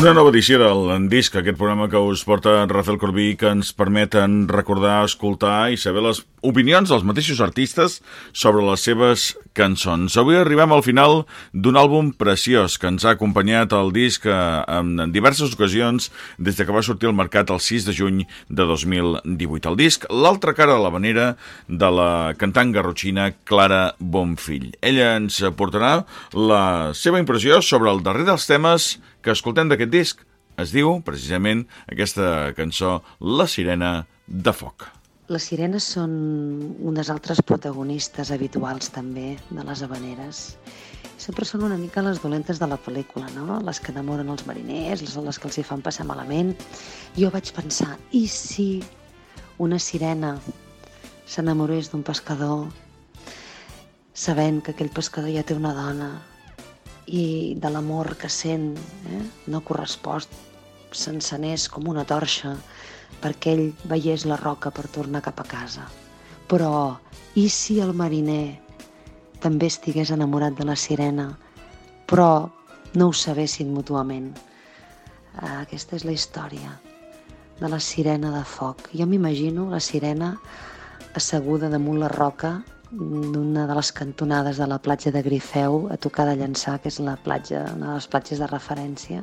Una nova edició del disc, aquest programa que us porta Rafael Corbí, que ens permeten recordar, escoltar i saber les opinions dels mateixos artistes sobre les seves cançons. Avui arribem al final d'un àlbum preciós que ens ha acompanyat el disc eh, en diverses ocasions des de que va sortir al mercat el 6 de juny de 2018. El disc L'altra cara de la vanera de la cantant garrotxina Clara Bonfill. Ella ens portarà la seva impressió sobre el darrer dels temes que escoltem d'aquest disc. Es diu, precisament, aquesta cançó La sirena de foc. Les sirenes són unes altres protagonistes habituals també de les habaneres. Sempre són una mica les dolentes de la pel·lícula, no? Les que enamoren els mariners, les, les que els hi fan passar malament. Jo vaig pensar, i si una sirena s'enamorés d'un pescador sabent que aquell pescador ja té una dona i de l'amor que sent eh, no correspost s'encenés com una torxa perquè ell veiés la roca per tornar cap a casa. Però, i si el mariner també estigués enamorat de la sirena, però no ho sabessin mútuament? Aquesta és la història de la sirena de foc. Jo m'imagino la sirena asseguda damunt la roca d'una de les cantonades de la platja de Grifeu a tocar de llançar, que és la platja, una de les platges de referència.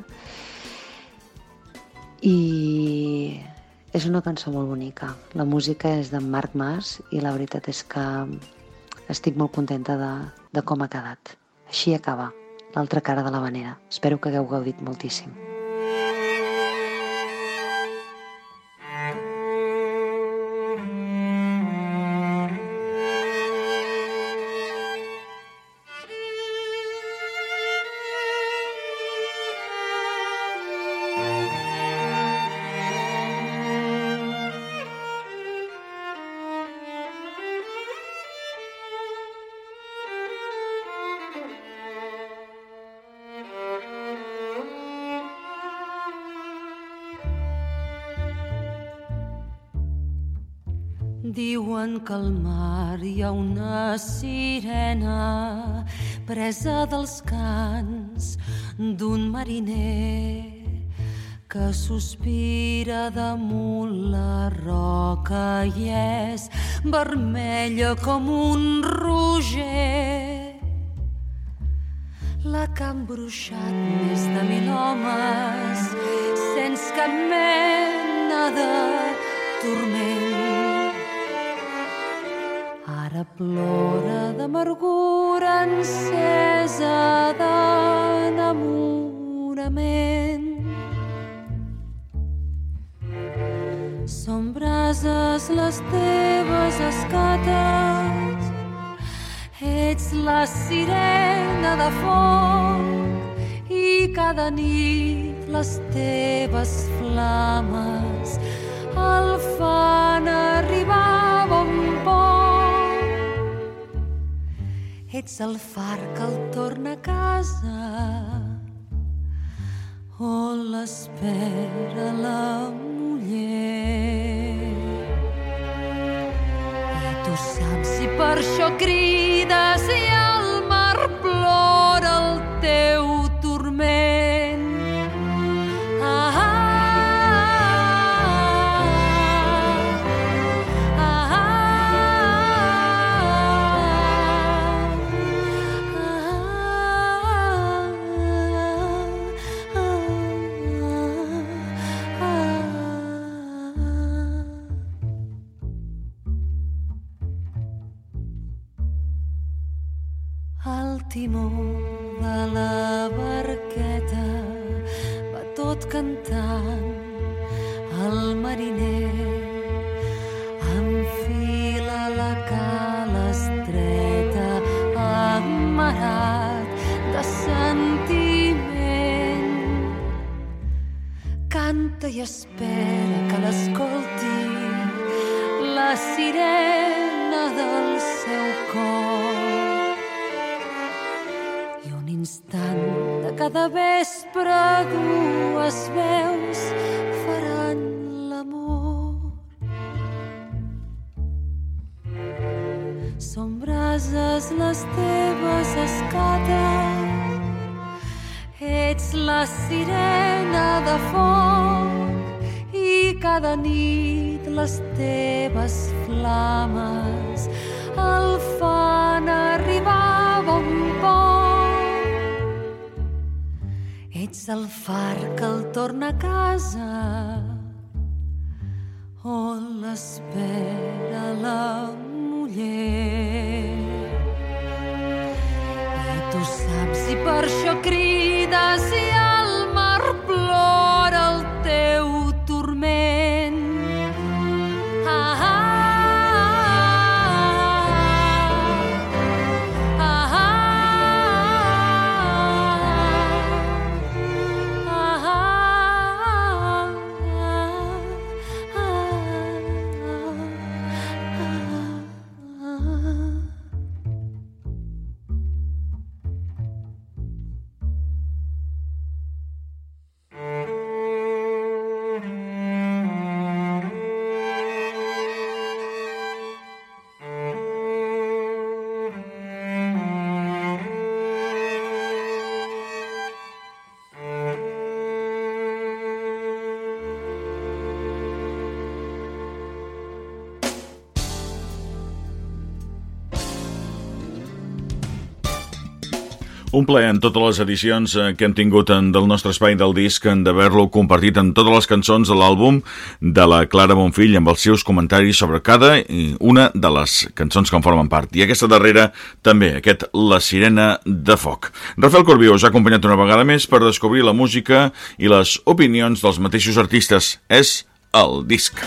I és una cançó molt bonica. La música és d'en Marc Mas i la veritat és que estic molt contenta de, de com ha quedat. Així acaba l'altra cara de la vanera. Espero que hagueu gaudit moltíssim. Diuen que al mar hi ha una sirena presa dels cants d'un mariner que sospira damunt la roca i és vermella com un roger. La que ha embruixat més de mil homes sense cap mena de turment Ara plora d'amargura encesa d'enamorament. Són brases les teves escates, ets la sirena de foc i cada nit les teves flames el fan arribar Ets el far que el torna a casa on l'espera la muller. I tu saps si per això crides i el El timó de la barqueta va tot cantant el mariner. Enfila la cala estreta amarat de sentiment. Canta i espera que l'escolti la sirena del seu cor instant de cada vespre dues veus faran l'amor. Són brases les teves escates, Ets la sirena de foc i cada nit les teves flames el fan arribar Ets el far que el torna a casa on l'espera la muller. I tu saps i per això crides Un plaer en totes les edicions eh, que hem tingut en, del nostre espai del disc d'haver-lo compartit en totes les cançons de l'àlbum de la Clara Bonfill amb els seus comentaris sobre cada i una de les cançons que en formen part. I aquesta darrera també, aquest La Sirena de Foc. Rafael Corbí us ha acompanyat una vegada més per descobrir la música i les opinions dels mateixos artistes. És el disc.